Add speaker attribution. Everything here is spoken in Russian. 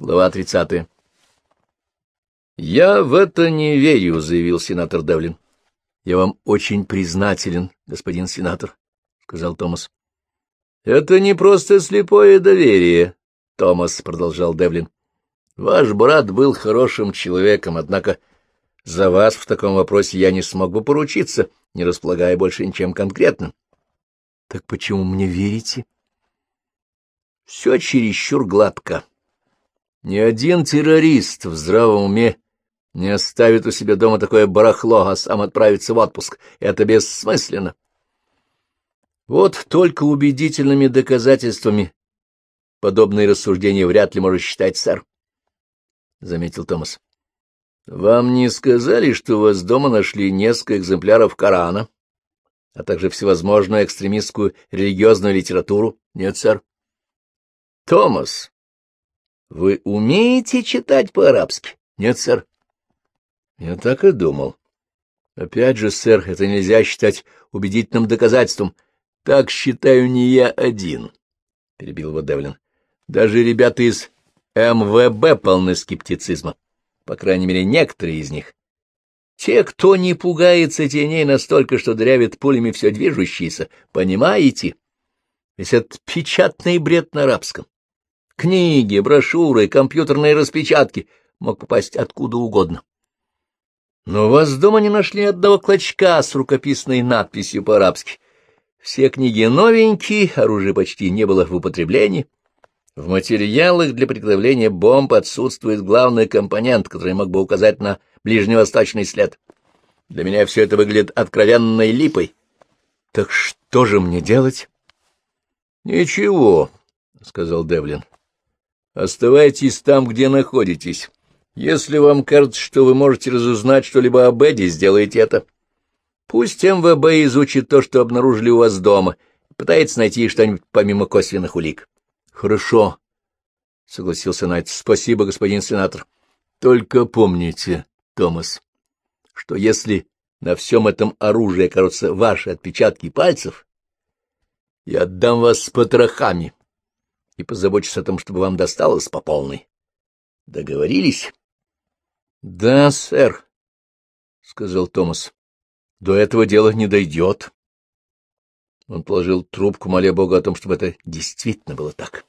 Speaker 1: Глава тридцатая. «Я в это не верю», — заявил сенатор Девлин. «Я вам очень признателен, господин сенатор», — сказал Томас. «Это не просто слепое доверие», — Томас продолжал Девлин. «Ваш брат был хорошим человеком, однако за вас в таком вопросе я не смог бы поручиться, не располагая больше ничем конкретным». «Так почему мне верите?» «Все чересчур гладко», ни один террорист в здравом уме не оставит у себя дома такое барахло, а сам отправится в отпуск. Это бессмысленно. Вот только убедительными доказательствами подобные рассуждения вряд ли можно считать, сэр, — заметил Томас. — Вам не сказали, что у вас дома нашли несколько экземпляров Корана, а также всевозможную экстремистскую религиозную литературу? Нет, сэр. — Томас, вы умеете читать по-арабски? Нет, сэр. Я так и думал. Опять же, сэр, это нельзя считать убедительным доказательством. Так считаю не я один, — перебил его Девлин. Даже ребята из МВБ полны скептицизма. По крайней мере, некоторые из них. Те, кто не пугается теней настолько, что дрявит пулями все движущееся, понимаете? Весь этот печатный бред на арабском. Книги, брошюры, компьютерные распечатки мог попасть откуда угодно. Но у вас дома не нашли одного клочка с рукописной надписью по-арабски. Все книги новенькие, оружия почти не было в употреблении. В материалах для приготовления бомб отсутствует главный компонент, который мог бы указать на ближневосточный след. Для меня все это выглядит откровенной липой. Так что же мне делать? — Ничего, — сказал Девлин. Оставайтесь там, где находитесь. Если вам кажется, что вы можете разузнать что-либо об Эдди, сделайте это. Пусть МВБ изучит то, что обнаружили у вас дома, пытается найти что-нибудь помимо косвенных улик. — Хорошо, — согласился Найт. — Спасибо, господин сенатор. Только помните, Томас, что если на всем этом оружии окажутся ваши отпечатки пальцев, я отдам вас с потрохами. — и позабочусь о том, чтобы вам досталось по полной. Договорились? — Да, сэр, — сказал Томас. — До этого дела не дойдет. Он положил трубку, моля Бога о том, чтобы это действительно было так.